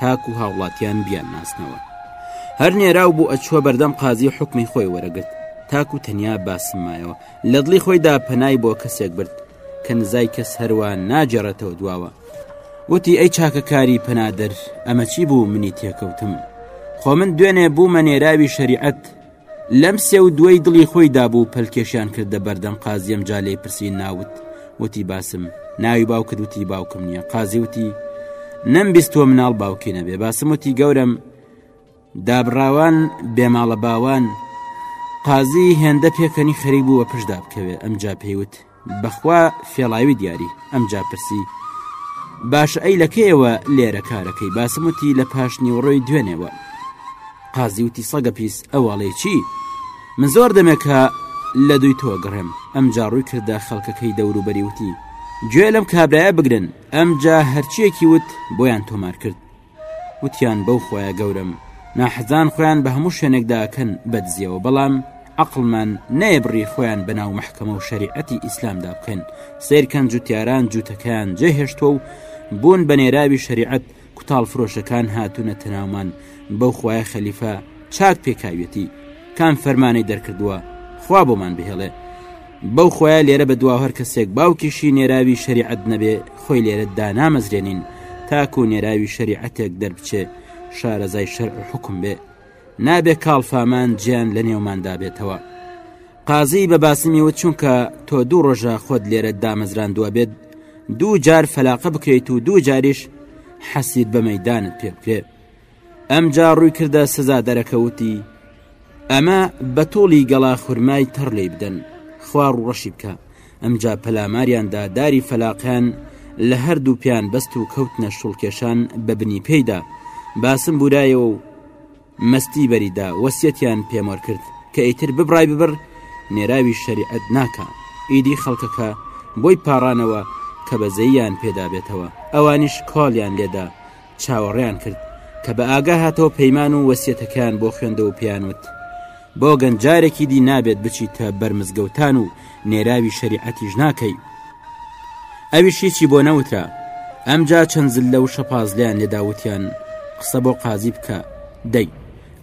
تاکو هاوڵاتیان بیان ناسنەوە هەر نێراو بوو ئەچووە بەردەم قازی حکمی خۆی وەرەگرت تاکو تەنیا باسم مایەوە لە دڵی خۆیدا پەنای بۆ کەسێک برد کە نزای کەس هەروە ناجێڕێتەوە دواوە وتی ئەی چاکەکاری پەنادر ئەمە چی بوو منی تێکەوتم خۆ من دوێنێ بوومە نێراوی شەریعەت لەم سێ و دووەی دڵی خۆی دابوو پەلکێشیان کردە بەردەم قازیەم جا لێی پرسی ناوت وتی باسم ناوی باوکت وتی باوکم نییە قازی وتی نەم بیستوە مناڵ باوکی نەبێ باسم وتی گەورم دابڕاوان بێماڵە باوان قازی هێندە پێکەنی خەریک بوو بە پشدا بکەوێ ئەمجا پێیوت بەخوا فێڵاوی دیاری ئەمجا پرسی باش ئەی لەکەیەوە لێرە کارەکەی باسموتی لە پاش نیوەڕۆی دوێنێەوە قازی وتی سەگە پیس ئەوواڵێ چی من زۆر دەمێکە لە دوی تۆ گڕێم ئەم جاڕووی کردە خەڵکەکەی دەوروبەری وتی گوێ لەم کابراە بگرن ئەمجا هەرچیەکی وت بۆیان تۆمار کرد وتیان بەو خوایە گەورەم ناحەزان خۆیان بە هەموو شوێنێکدا کەن بەدزیەوە بەڵام عقلمان نەیەبڕی خۆیان بەناو مححکەمە و شەریعەتی ئیسلامدا بکەن سیرکەن جوتیاران جووتەکەیان جێهێشتووە و بوون بە نێراوی شەریعەت کوتاڵ فرۆشەکان هاتوونە تەناومان بەو خوایە خەلیفە چاک پێکاویەتی کام فەرمانەی دەرکردووە خوا بۆمان بهێڵێ بەو خۆیە لێرە بە دواو هەر کەسێک باوکیشی نێراوی شەریعەت نەبێ خۆی لێرە دانامەزرێنین تاکو نێراوی شەریعەتێک دەربچێ شارەزای شەرع و حکم بێ نابێ کاڵفامان جیان لە نێوماندا بێتەوە قازی بە باسمی وت چونکە تۆ دوو ڕۆژە خۆت لێرە دامەزراندووە بێت دوو جار فەلاقە بکرێت و دوو جاریش حەسیر بە مەدانت پێ بکرێت ئەمجا ڕووی کردە سزادەرەکەوتی ئەمە بە تۆڵی گەڵا خورمای تەڕ لی بدەن خوار ڕەشی بکە ئەمجا پەلاماریاندا داری فەلاقیان لە هەردوو پیان بەست و کەوتنە شوڵکێشان بە بنی پێیدا باسم بورایەوە و مەستی بەریدا وەسیەتیان پێمۆر کرد کە ئیتر ببڕای ببڕ نێراوی شەریعەت ناکە ئیدی خەڵکەکە بۆی پاڕانەوە کە بەزەیان پێدابێتەوە ئەوانیش کاڵیان لێدا چاوەڕێیان کرد کە بە ئاگا هاتەوە پەیمان و وەسیەتەکەیان بۆ خوێندە و پێیان وت بۆ گەن جارێکی دی نابێت بچیتە بەرمزگەوتان و نێراوی شەریعەتیش ناکەی ئەویش هیچی بۆ نەوترا ئەمجا چەند زل لە و شەپازلیان لێداوتیان قسە بۆ قازی بکە دەی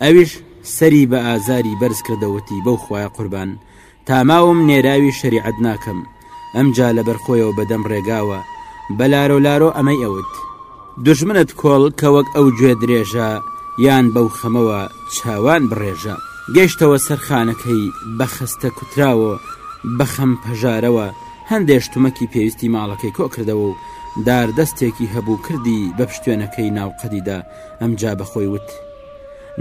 ئەویش سەری بە ئازاری بەرز کردەوەتی بەو خخوایە قوربان تا ماوم نێراوی شەریعەت ناکەم ئەمجا لەبەر خۆیەوە بەدەم ڕێگاوە بە لارۆ لارۆ ئەمەی ئەوت. دوژمنت کۆڵ کە وەک ئەو گوێ درێژە یان بەو خەمەوە چاوان بڕێژە. گەیشتەوە سەر خانەکەی بە خەستە کوتراوە بە خەم پەژارەوە هەندێ شتومەکی پێویستی ماڵەکەی کۆ کردەوە و دار دەستێکی هەبوو کردی بە پشتوێنەکەی ناو قەدیدا ئەمجا بە خۆی وت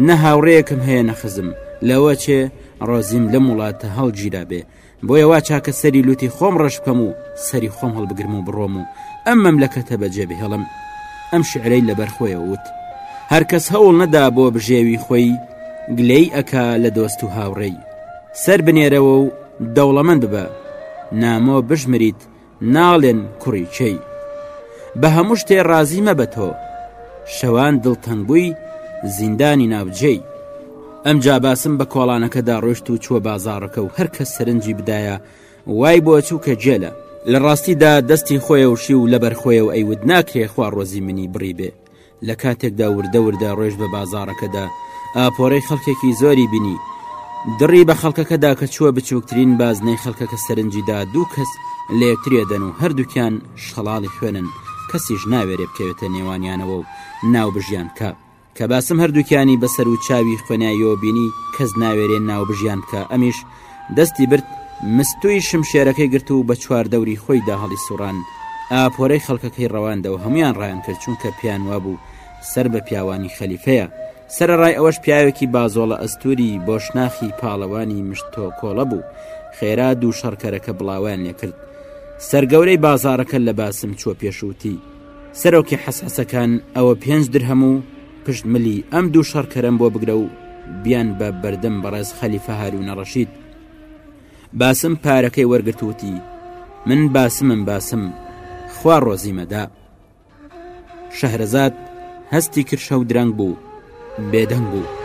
نە هاوڕێیەکم هەیە نە خزم لەوە چێ ڕۆزیم لەم وڵاتە هەڵگیرا بێ بۆیە وا چاکە سەری لوتی خۆم ڕەش بکەم و سەری خۆم هەڵبگرم و بڕۆم و ئەم مەملەکەتە بەجێ بهێڵم ئەم شعرەی لەبەر خۆیە وت هەرکەس هەوڵ نەدا بۆ بژێوی خۆی گلەی ئەکا لە دۆست و هاوڕێی سەر بنێرەوە و دەوڵەمەند ببە نامۆ بژمریت ناڵێن کوڕی کێی بە هەموو شتێ ڕازی مەبە تۆ شەوان دڵتەنگ بووی زیندانی ناوجێی ئەم جاباسم بە کۆڵانەکەدا ڕۆشت و چووە بازاڕەکە و هەرکە سەرنجی بدایە وای بۆ چوو کە جێلە لە ڕاستیدا دەستی خۆیەوشی و لەبەرخۆیە و ئەیود ناکرێ خوا ڕۆزی منی بڕی بێ لە کاتێکدا وردە وردە ڕۆیشت بە بازاڕەکەدا ئاپۆرەی خەڵکێکی زۆری بینی دڕی بە خەڵکەکەدا کە چووە بچووکترین بازنەی خەڵکەکە سەرنجیدا دوو کەس لە یەکتریەدەن و هەردووکیان شەڵاڵی خوێنن کەسیش ناوێرێ بکەوێتە نێوانیانەوە و ناوبژیان بکە کە باسم هەردووکیانی بەسەر و چاوی خوێناییەوە بینی کەس ناوێرێ ناوبژیان بکە ئەمیش دەستی برد، مستووی شمشێرەکەی گرت و بە چواردەوری خۆیدا هەڵیسووڕان، ئاپۆرەی خەڵکەکەی ڕەواندەوە هەموویان ڕایانکرد، چونکە پێیان وابوو سەر بە پیاوانی خەلیفەیە، سەرەڕای ئەوەش پیاوێکی بازۆڵە ئەستووری بۆشناخی پاڵەوانی مشت تۆکۆڵە بوو، خێرا دوو شەڕکەرەکە بڵاوەیان لێکرد. سەرگەورەی بازاڕەکە لە باسم چووە پێش و وتی، سەرۆکی حەسحەسەکان، ئەوە پێنج درهەم و، پشت ملی ئەم دوو شەڕکەرم بۆ بگرە و بیان بە بەردەم بەڕێز خەلیفە هاروونە ڕەشید باسم پارەکەی وەرگتووتی من باسمم باسم خوا ڕۆزیمەدا شەهرەزاد هەستی کرشە و درەنگ بوو بێدەنگ بوو.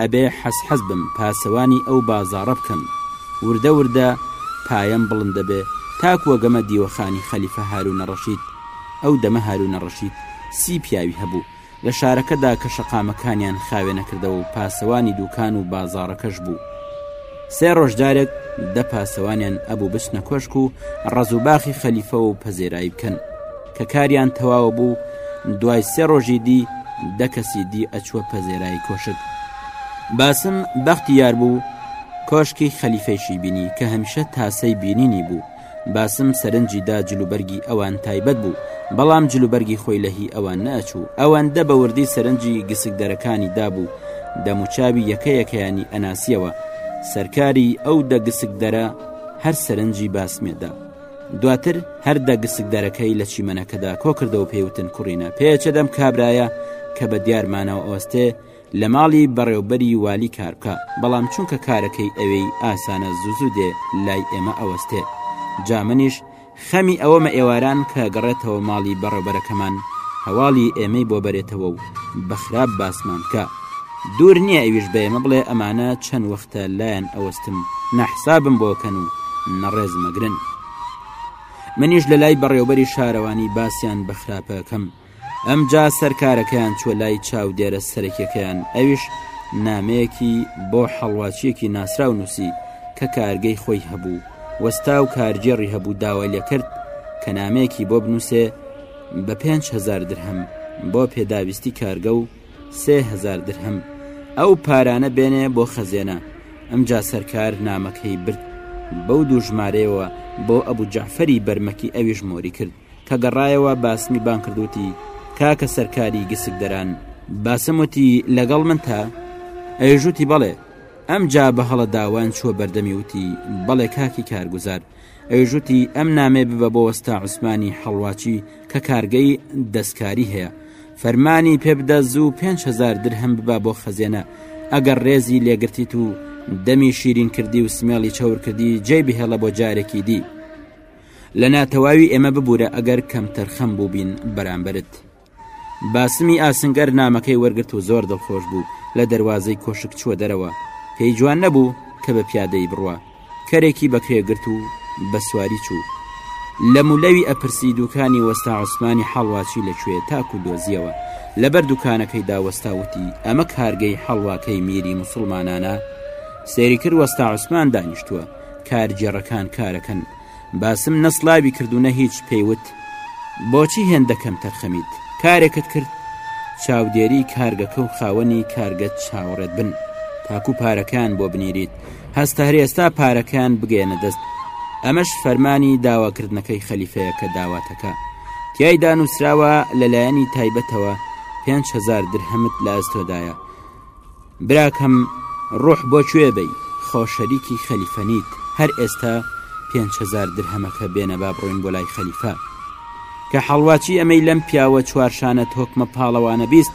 ئەبێ حەز حەز بم پاسەوانی ئەو بازاڕە بکەم وردە وردە پایەم بڵند دەبێ تاکو ئەگەمە دیوەخانی خەلیفە هارونە ڕەشید ئەو دەمە هارونە ڕەشید سی پیاوی هەبوو لە شارەکەدا کە شەقامەکانیان خاوێنە کردەوە و پاسەوانی دوکان و بازاڕەکەش بوو سێ ڕۆژ جارێک دە پاسەوانیان ئەبوو بچنە کۆشک و ڕەزوباخی خەلیفەوە و پەزێرایی بکەن کە کاریان تەواوە بوو دوای سێ ڕۆژی دی دە کەسی دی ئەچووە پەزێرای کۆشک باسم بەختی یار بوو کۆشکی خەلیفەیشی بینی کە هەمیشە تاسەی بینینی بوو باسم سەرنجی دا جلوبەرگی ئەوان تایبەت بوو بەڵام جلوبەرگی خۆی لە هی ئەوان نەچوو ئەوەندە بە وردی سەرنجی گسک دەرەکانی دابوو دەموچاوی یەکەیەکەیانی ئەناسیەوە سەرکاری ئەو دە گسک دەرە هەر سەرنجی باسمێدا دواتر هەر دە گسک دەرەکەی لە چیمەنەکەدا کۆکردەوە پێوتن کوڕینە پێچە دەم کابرایە کە بە دیارمانەوە ئەوەستێ لە ماڵی بەڕێوبەری والی کارکە بەڵام چونکە کارەکەی ئەوێی ئاسانە زوزو دێ لای ئێمە ئەوەستێ جامنیش خەمی ئەوەمە ئێواران کە گەڕێتەوە ماڵی بەڕێبەرەکەمان هەواڵی ئێمەی بۆ بەرێتەوە و بەخراپ باسمان بکە دوور نیە ئەویش بە ئێمە بڵێ ئەمانە چەند وەختە لایان ئەوەستم نە حسابم بۆ کەن و نە ڕێزم ئەگرن منیش لە لای بەڕێوبەری شارەوانی باسیان بە خراپە ئەکەم ئەمجا سەرکارەکەیان چوە لای چاودێرە سەرەکیەکەیان ئەویش نامەیەکی بۆ حەڵواچیەکی ناسراو نووسی کە کارگەی خۆی هەبوو وەستا و کارگێڕی هەبوو داوای لێ کرد کە نامەیەکی بۆ بنووسێ بە 5هزار درهم بۆ پێداویستی کارگە و سێ هزار درهم ئەو پارانە بێنێ بۆ خەزێنە ئەمجا سەرکار نامەکەی برد بەو دوو ژمارەیەوە بۆ ئەبوو جەعفەری بەرمەکی ئەویش مۆری کرد کە گەڕایەوە باسمی بان کردوتی کاکە سەرکاری گسک دەران باسموتی لەگەڵ من تا ئەیژوتی بەڵێ ئەم جا بە هەڵە داوان چوە بەردەمی وتی بەڵێ کاکی کارگوزار ئەویش وتی ئەم نامێ ببە بۆ وەستا عوسمانی حەڵواچی کە کارگەی دەستکاری هەیە فەرمانی پێ بدە زوو 5هزار درهم ببا بۆ خەزێنە ئەگەر ڕێزی لێگرتیت و دەمی شیرین کردی و سمێڵی چاور کردی جێ بهێڵە بۆ جارێکی دی لە ناتەواوی ئێمە ببوورە ئەگەر کەم تەرخەم بووبین بەرامبرت باسمی ئاسنگەر نامەکەی وەرگرت و زۆر دڵخۆش بوو لە دەواازەی کۆشک چووە دەرەوە پێی جوان نەبوو کە بە پیادەی بڕوە کەرێکی بەکرێگرت و بە سواری چوو لە مولەوی ئەپرسی دوکانی وەستا عوسمانی حاڵواچی لەکوێ تاکو دۆزیەوە لەبەر دوکانەکەی داوەستاوتی ئەمە کارگەی حەڵواکەی میری مسلمانانە سێری کرد وەستا عوسمان دانیشتووە کارگێڕەکان کارەکەن باسم نە سڵاوی کرد و نە هیچ پێی وت بۆچی هێندە کەم تەرخەمیت کارێکت کرد چاودێری کارگەکە و خاوەنی کارگە چاوەڕێت بن تاکو پارەکان بۆ بنیریت هەستە هەر ئێستا پارەکان بگەێنە دەست ئەمەش فەرمانی داواکردنەکەی خەلیفەیە کە داواتەکە تیایدا نووسراوە لەلایەنی تایبەتەوە 5هزار درهمت لە ئەستۆدایە براکەم ڕوح بۆ کوێ بەی خۆ شەریکی خەلیفە نیت هەر ئێستا پێنج هەزار درهەمەکە بێنە با بڕۆین بۆ لای خەلیفە کە حەڵواچی ئەمەی لەم پیاوە چوار شانە تۆکمە پاڵەوانە بیست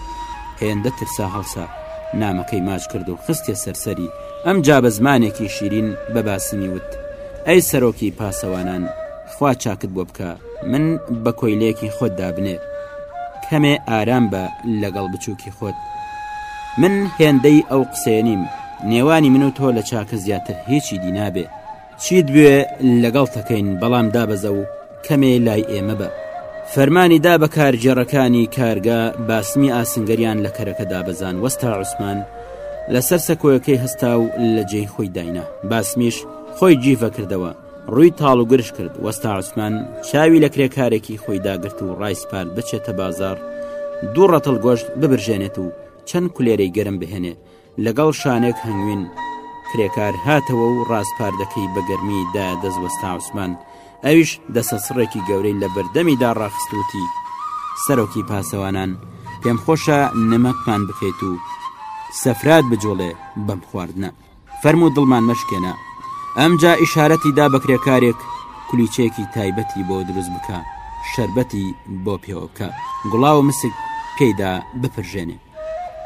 هێندە ترسا هەڵسا نامەکەی ماچ کرد و خستیە سەر سەری ئەمجا بە زمانێکی شیرین بە باسنی وت ئەی سەرۆکی پاسەوانان خوا چاکت بۆ بکە من بە کۆیلێکی خۆت دابنێ کەمێ ئارام بە لەگەڵ بچووکی خۆت من هێندەی ئەو قسێنیم نێوانی من و تۆ لە چاکە زیاتر هیچی دینابێ چیت بوێ لەگەڵ تەکەین بەڵام دابەزە و کەمێ لای ئێمە بە فەرمانی دا بە کارگێڕەکانی کارگە باسمی ئاسنگەریان لە کەرەکە دابەزان وەستا عوسمان لەسەر سەکۆیەکەی هەستا و لە جێی خۆی داینا باسمیش خۆی جیڤە کردەوە ڕووی تاڵ و گرژ کرد وەستا عوسمان چاوی لە کرێکارێکی خۆی داگرت و ڕایسپارد بچێتە بازار دوو ڕەتڵ گۆشت ببرژێنێت و چەند کولێرەی گەرم بهێنێ لەگەڵ شانێک هەنگوین کرێکار هاتەوە و ڕاسپاردەکەی بە گەرمی دا دەست وەستا عوسمان ئەویش دەسە سڕێکی گەورەی لە بەردەمی داڕاخستوتی سەرۆکی پاسەوانان پێم خۆشە نمەکمان بکەیت و سەفرات بجوڵێ بەم خواردنە فەرموو دڵمان مەشکێنە. ئەمجا ئیشارەتی دا بە کرێکارێک کولیچەیەکی تایبەتی بۆ دروست بکە شربەتی بۆ پێوە بکە گوڵاوە مسک پێیدا بپرژێنێ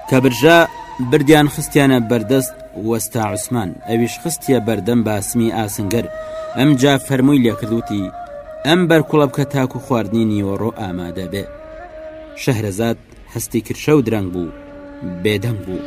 کە برژە بردیان خستیانە بەردەست وەستا عوسمان ئەویش خستیە بەردەم باسمی ئاسنگەر ئەمجا فەرمووی لێکردوتی ئەم بەرکوڵە بکە تاکو خواردنی نیوەڕۆ ئامادە بێ شەهرەزاد هەستی کرد شەو درەنگ بوو بێدەنگ بوو.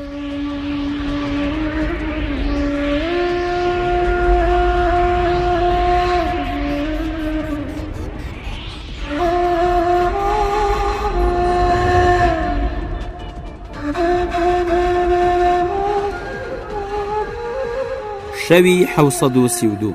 شەوی حە سەد و سی و دوو.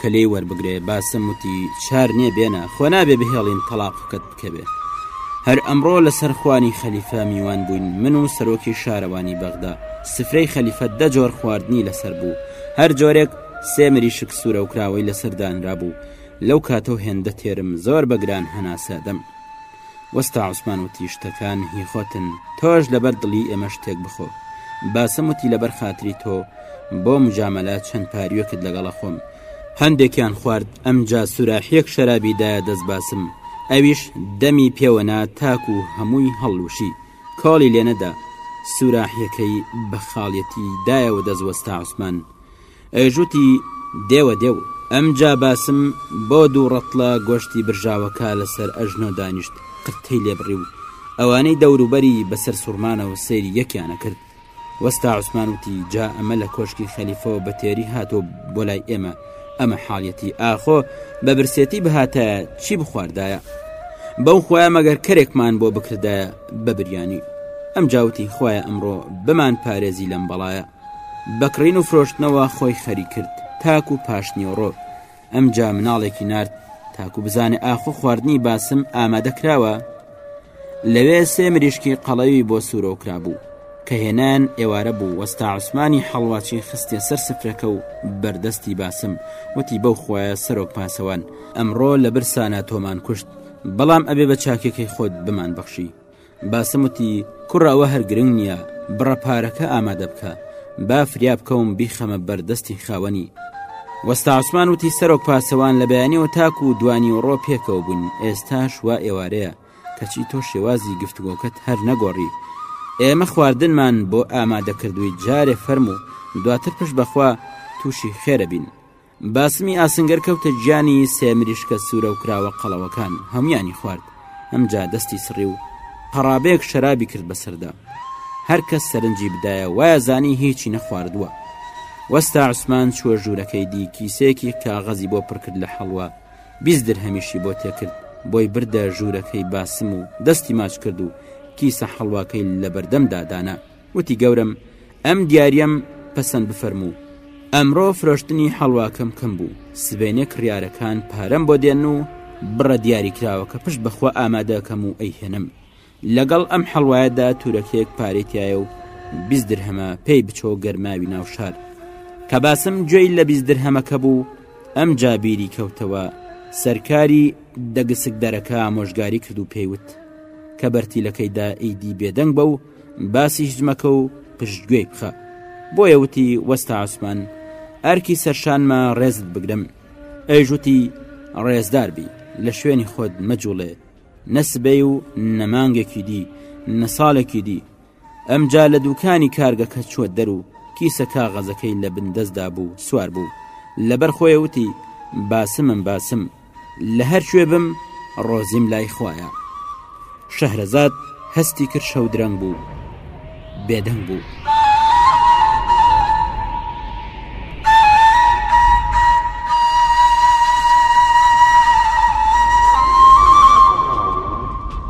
کە لێی وەربگرێ باسم وتی چار نییە بێنە خۆ نابێ بهێڵین تەلاقەکەت بکەوێ هەر ئەمڕۆ لەسەر خوانی خەلیفە میوان بووین من و سەرۆکی شارەوانی بەغدا سفرەی خەلیفە دە جۆر خواردنی لەسەر بوو هەر جۆرێک سێ مریشک سوورە و کراوەی لەسەر دانرابوو لەو کاتەو هێندە تێرم زۆر بەگران هەناسەدەم وەستا عوسمان وتی شتەکان هی خۆتن تۆش لەبەر دڵی ئێمە شتێک بخۆ باسم وتی لەبەر خاتری تۆ بۆ مجامەلە چەند پاریۆکت لەگەڵە خۆم هەندێکیان خوارد ئەمجا سوراحیەک شەرابی دایە دەست باسم ئەویش دەمی پێوەنا تاکو و هەمووی هەڵلوشی کۆڵی لێنەدا سوراحیەکەی بە خاڵەتی دایەوە دەست وەستا عوسمان ئەیژووتی، دێوە دێو! ئەمجا باسم بۆ دوو ڕەتڵە گۆشتی برژاوەکە لە سەر ئەژنۆ دانیشت، قرتەی لێ بڕی و ئەوانەی دەوروبەری بە سەرسووڕمانەوە سەیری یەکیان ئەکرد. وەستا عوسمان وتی، جا ئەمە لە کۆشکی خەلیفەوە بە تێری هاتووە بۆ لای ئێمە ئەمە حاڵیەتی، ئاخۆ بە برسێتی بهاتایە چی بخواردایە؟ بەو خوایە مەگەر کەرێکمان بۆ بکردایە بە بریانی! ئەمجا وتی، خوایە ئەمڕۆ بمانپارێزی لەم بەڵایە! بە کڕین و فرۆشتنەوە خۆی خەری کرد تاکو و پاشنیۆڕۆ ئەم جا مناڵێکی نرد تاکو بزانێ ئاخۆ خواردنی باسم ئامادەکراوە لەوێ سێ مریشکی قەڵەوی بۆ سوورەو کرا بوو کە هێنان ئێوارە بوو وەستا عوسمانی حەڵواچی خستێ سەر سفرەکە و بەردەستی باسم وتی بەو خۆیە سەرۆک پاسەوان ئەمڕۆ لە برسانە تۆمان کوشت بەڵام ئەبێ بە چاکەکەی خۆت بمان بەخشی باسم وتی کوڕە ئەوە هەر گرنگ نییە بڕە پارەکە ئامادە بکە با فریا بکەوم بیخەمە بەردەستی خاوەنی وەستا عوسمان وتی سەرۆک پاسەوان لە بەیانەوە تاکو و دوانی و ڕۆ پێکەوە بوون ئێستاش وا ئێوارەیە کەچی تۆ شێوازی گفتوگۆکەت هەر نەگۆڕی ئێمە خواردنمان بۆ ئامادەکردووی جارێ فەرموو دواتر پشت بەخوا تووشی خێرە بین باسمی ئاسنگەر کەوتە گیانی سێ مریشکە سوورە و کراوە قەڵەوەکان، هەموویانی خوارد، ئەمجا دەستی سڕی و قەڕابەیەک شەرابی کرد بەسەردا، هەر کەس سەرنجی بدایە وایەزانی هیچی نەخواردووە. وەستا عوسمان چووە ژوورەکەی دی کیسەیەکی کاغەزی بۆ پڕ کرد لە حەڵوا، بیست درهەمیشی بۆ تێ کرد، بۆی بردە ژوورەکەی باسم و دەستی ماچ کرد و کیسە حەڵواکەی لەبەردەمدا دانا. وتی گەورەم ئەم دیاریەم پەسەند بفەرموو ئەمڕۆ فرۆشتنی حەڵواکەم کەم بوو سبێنێ کڕیارەکان پارەم بۆ دێن و بڕە دیاری کراوەکە پشت بەخوا ئامادەکەم و ئەیهێنم لەگەڵ ئەم حەڵوایەدا تورەکێک پارەی تایە و بیست درهەمە پێی بچۆ گەرماوی ناو شار کە باسم گوێی لە بیست درهەمەکە بوو ئەم جابیری کەوتەوە سەرکاری دەگسک دەرەکە ئامۆژگاری کرد و پێیوت کە بەرتیلەکەیدا ئیدی بێدەنگ بە و باسی هیچ مەکە و پشتگوێی بخە بۆیە وتی وەستا عوسمان ئەرکی سەرشانمە ڕێزت بگرم ئەیژوتی ڕێزدار بی لە شوێنی خۆت مەجوڵێ نەسبەی و نەمانگێکی دی نە ساڵێکی دی ئەمجا لە دوکانی کارگەکە چوە دەرو کیسە کاغەزەکەی لە بندەستدا بوو سوار بوو لەبەر خۆی وتی باسمم باسم لە هەر کوێ بم ڕۆزیم لای خوایە شەهرەزاد هەستی کرد شەو درەنگ بوو بێدەنگ بوو.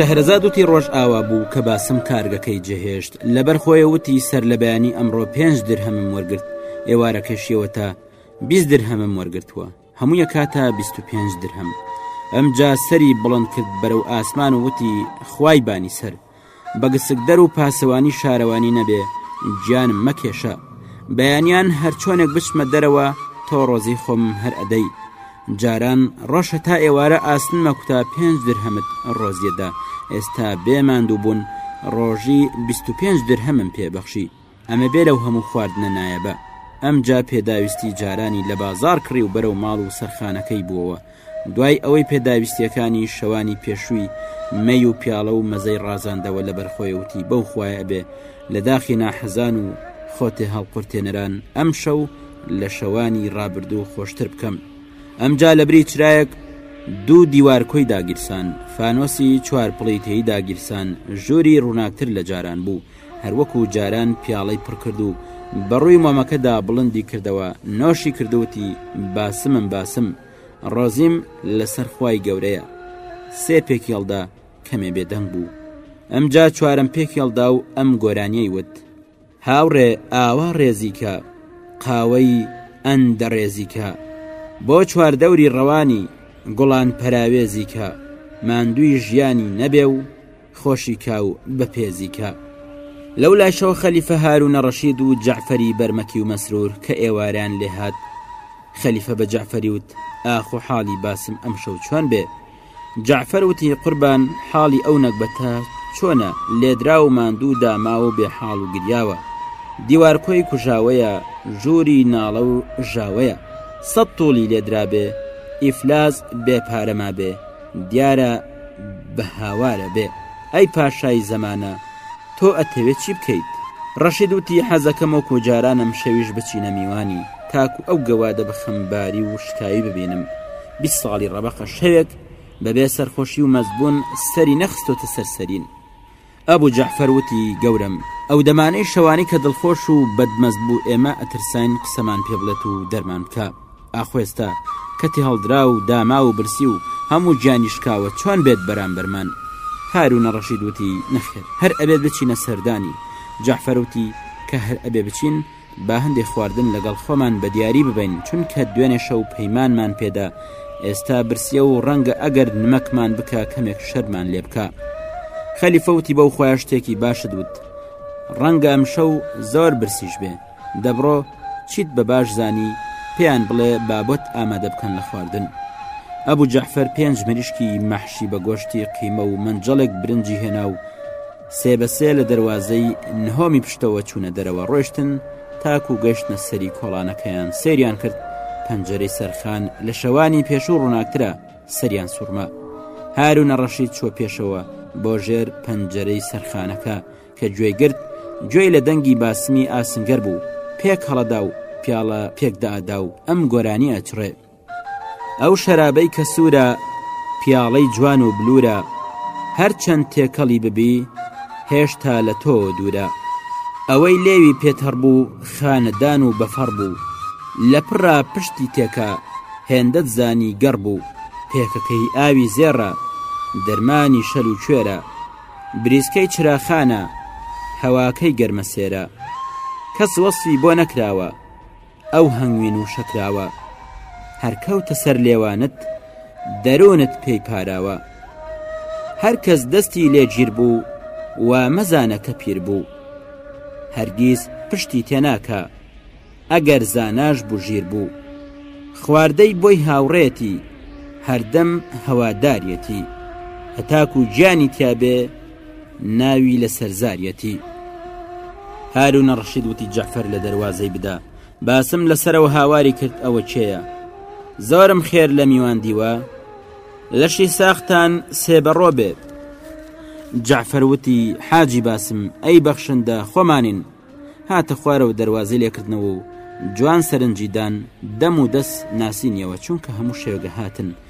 شەهرەزاد وتی ڕۆژئاوا بوو کە باسم کارگەکەی جێهێشت لەبەر خۆی وتی سەر لە بەیانی ئەمڕۆ پێنج درهەمم وەرگرت ئێوارەکەشیەوە تا بیست درهەمم وەرگتووە هەمووی ئەکاتە بیست و پێنج درهەم. ئەمجا سەری بڵند کرد بەرەو ئاسمان و وتی خوای بانی سەر بە گسکدەر و پاسەوانی شارەوانی نەبێ گیانم مەکێشە بەیانیان هەرچۆنێک بچمە دەرەوە تۆ ڕۆزی خۆم هەر ئەدەی جاران ڕەشە تا ئێوارە ئاسنمە کوتا پێنج درهەمت ڕۆزیەدا ئێستا بێ ماندوو بوون ڕۆژی 25 درهەمم پێبەخشی ئەمە بێ لەو هەموو خواردنە نایەبە، ئەمجا پێداویستی جارانی لە بازاڕ کڕی و بەرەو ماڵ و سەرخانەکەی بووەوە، دوای ئەوەی پێداویستییەکانی شەوانی پێشووی مەی و پیاڵە و مەزەی ڕازاندەوە لەبەر خۆی وتی بەو خوایە ئەبێ لە داخی ناحەزان و خۆتێهەڵقورتێنەران ئەمشەو لە شەوانی ڕابردوو خۆشتر بکەم، ئەمجا لەبری چرایەک دوو دیوار کۆی داگیرساند، فانۆسی چوار پڵی تێی داگیرساند، ژووری ڕووناکتر لە جاران بوو. هەروەکو جاران پیاڵەی پڕ کرد و بە ڕووی مۆمەکەدا بڵندی کردەوە نۆشی کردوتی باسمم باسم ڕۆزیم لەسەر خوای گەورەیە سێ پێکیڵدا کەمێ بێدەنگ بوو ئەمجا چوارم پێکیڵدا و ئەم گۆرانیەی وت هاوڕێ ئاوا ڕێزیکە قاوەی ئەندە ڕێزیکە بۆ چواردەوری ڕەوانی گوڵان پەراوێزیکە ماندووی ژیانی نەبێ و خۆشی کا و بە پێزی کا. لەو لایشەوە خەلیفە هارونە ڕەشید و جەعفەری بەرمەکی و مەسرور کە ئێواران لێ هات خەلیفە بە جەعفەری وت ئاخ و حاڵی باسم ئەم شەو چۆن بێ جەعفەر وتی قوربان حاڵی ئەو نەگبەتە چۆنە لێدرا و ماندوو داماوە و بێ حاڵ و گریاوە دیوارکۆی کوژاوەیە ژووری ناڵە و ژاوەیە سەد توڵی لێدرابێ ئیفلاس بێ پارەما بێ دیارە بە هاوارە بێ ئەی پاشای زەمانە تۆ ئەتەوێت چی بکەیت ڕەشید وتی حەزەکەم وەکو جارانم شەویش بچینە میوانی تاکو ئەو گەوادە بە خەمباری و شکاوی ببینم بی ساڵی ڕەبەقە شەوێک بەبێ سەرخۆشی و مەزبوون سەری نەخستۆتە سەرسەرین ئەبو جەعفەر وتی، گەورەم، ئەو دەمانەی شەوانی کە دڵخۆش و بەدمەست بوو ئێمە ئەترساین قسەمان پێ بڵێت و دەرمان بکا، ئاخۆ ئێستا کە تێهەڵدراو و داماو و برسی و هەموو گیانی شکاوە چۆن بێت بەرامبەرمان؟ هاروونە ڕەشید وتی، نەخێر هەر ئەبێت بچینە سەردانی، جەعفەر وتی، کە هەر ئەبێ بچین، با هەندێ خواردن لەگەڵ خۆمان بە دیاری ببەین چونکە دوێنێ شەو پەیمانمان پێدا ئێستا برسیە و ڕەنگە ئەگەر نمەکمان بکە کەمێک شەرمان لێ بکە خەلی فەوتی بەو خۆیان شتێکی باشت وت ڕەنگە ئەم شەو زۆر برسیش بێ دەبڕۆ چیت بە باش زانی پێیان بڵێ بابەت ئامادە بکەن لە خواردن ئەبوو جەحفەر پێنج مریشکی مەحشی بە گۆشتی قیمە و منجەڵێک برنجی هێنا و سێ بە سێ لە دەروازەی نهۆمی پشتەوە چوونە دەرەوە ڕۆشتن تاکو گەشتە سەری کۆڵانەکەیان سریان کرد پەنجەرەی سەرخان لە شەوانی پێشوو ڕووناکترا سریان سوورما هارو نەڕەشی چوە پێشەوە بۆ ژێر پەنجەرەی سەرخانەکە کە گوێی گرت گوێی لە دەنگی باسمی ئاسنگەر بوو پێک هەڵەدا و پیاڵە پێکدادا و ئەم گۆرانیە چڕێ ئەو شەرابەی کە سوورە پیاڵەی جوان و بلورە هەرچەند تێکەڵی ببی هێشتا لە تۆ دوورە ئەوەی لێوی پێتەڕ بوو خانەدان و بەفەڕ بوو لە پڕا پشتی تێکە هێندەت زانی گەڕ بوو پێکەکەی ئاوی زێڕە دەرمانی شەل و کوێرە بریسکەی چراخانە هەواکەی گەرمەسێرە کەس وەسفی بۆ نەکراوە ئەو هەنگوین و شەکراوە هەر کەوتە سەر لێوانت دەرونت پێی پاراوە هەر کەس دەستی لێ گیر بوو و مەزانە کە پیر بوو هەرگیز پشتی تێناکە ئەگەر زاناش بژیر بوو خواردەی بۆی هاوڕێتی هەردەم هەوادارەتی هەتاکو گیانی تیاابێ ناوی لەسەر زاریەتی. هارونە ڕەشید وتی جەعفەر لە دەروازەی بدە باسم لەسەرەوە هاواری کرد ئەوە کێیە زۆرم خێر لە میوان دیوە لەشی ساختان سێبەڕۆ بێت جەعفەر وتی حاجی باسم ئەی بەخشندە خۆمانین هاتە خوارەوە دەروازی لێکردنەوە و جوان سەرنجیدان دەم و دەست ناسینیەوە چونکە هەموو شێوگە هاتن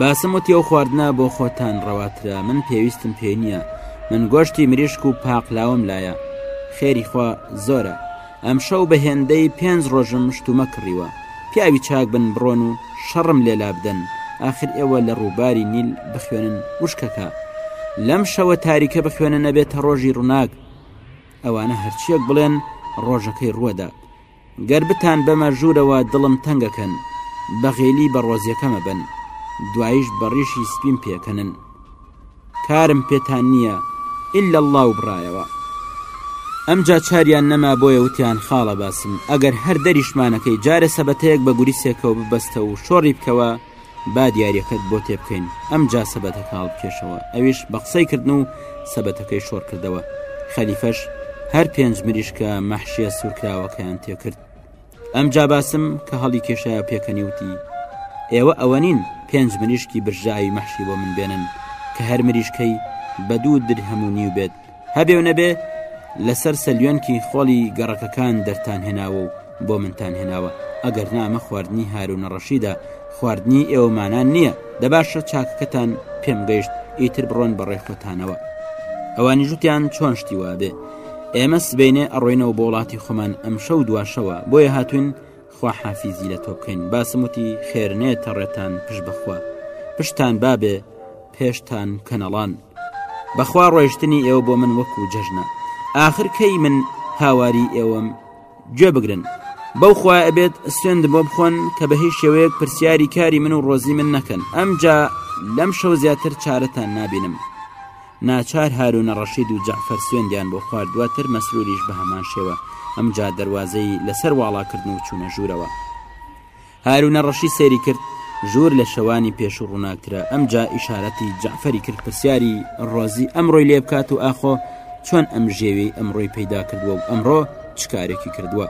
باسم وتی ئەو خواردنە بۆ خۆتان ڕەواترە من پێویستم پێ نییە من گۆشتی مریشک و پاقلاوم لایە خێری خوا زۆرە ئەم شەو بە هێندەی پێنج ڕۆژم شتومە کڕیوە پیاوی چاک بن بڕۆن و شەڕم لێلا بدەن ئاخر ئێوە لە ڕووباری نیل بخوێنن وشکەکە لەم شەوە تاریکە بخوێنە نەبێتە ڕۆژی ڕووناک ئەوانە هەرچیەک بڵێن ڕۆژەکەی ڕووەدا گەر بتان بەمە ژوورەوە دڵم تەنگ ئەکەن، بە غیلی بە ڕۆزیەکەم ئەبەن، دواییش بە ڕیشی سپیم پێ ئەکەنن. کارم پێتان نییە ئیللا اللە و بڕایەوە. ئەمجا چاریان نەما بۆیە وتیان خاڵە باسم ئەگەر هەر دەریشمان ئەکەی جارێ سەبەتەیەک بە گوریسێکەوە ببەستە و شۆڕی بکەوە، با دیاریەکەت بۆ تێبکەین ئەمجا سەبەتەکە هەڵبکێشەوە ئەویش بە قسەی کردن و سەبەتەکەی شۆڕ کردەوە خەلیفەش هەر پێنج مریشکە مەحشیە سوورکراوەکەیان تێکرد ئەمجا باسم کە هەڵی کێشایە پێکەنیوتی ئێوە ئەوە نین پێنج مریشکی برژاوی مەحشی بۆ من بێنن کە هەر مریشکەی بە دوو درهەم و نیو بێت هەبێ و نەبێ لەسەر سەلیۆنکی خۆڵی گەڕەکەکان دەرتان هێناوە و بۆ منتان هێناوە ئەگەر نامە خواردنی هارونە ڕەشیدا خواردنی ئێوەمانان نییە دەباشە چاکەکەتان پێم گەیشت ئیتر بڕۆن بەڕێ خۆتانەوە ئەوانی ژوتیان چۆن شتی وابێ ئێمە سبینێ ئەڕۆینەوە بۆ وڵاتی خۆمان ئەمشە و دواشەوە بۆیە هاتوین خوا حافیزی لە تۆ بکەین باسم وتی خێرنێ تەڕێتان پشت بەخوا پشتان بابێ پێشتان کەنەڵان بەخوا ڕۆیشتنی ئێوە بۆ من وەکو جەژنە آخر کەی من هاواری ئێوەم گوێ بگرن بەو خوا ئەبێت سوێند بۆ بخۆن کە بە هیچ شێوەیەک پرسیاری کاری من و ڕۆزی من نەکەن ئەمجا لەم شەو زیاتر چارەتان نابینم ناچار هارونە ڕەشید و جەعفەر سوێندیان بۆ خوارد، دواتر مەسروریش بەهەمان شێوە، ئەمجا دەروازەی لەسەر واڵا کردن و چوونە ژوورەوە. هارونە ڕەشید سەیری کرد، ژوور لە شەوانی پێشوو ڕووناکترە، ئەمجا ئیشارەتی جەعفەری کرد پرسیاری ڕۆزی ئەمڕۆی لێ بکات و ئاخۆ چۆن ئەم ژێویەی ئەمڕۆی پەیدا کردووە و ئەمڕۆ چ کارێکی کردووە؟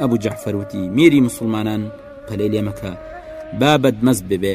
ئەبو جەعفەر وتی، میری موسڵمانان پەلەی لێ مەکە با بەدمەست ببێ،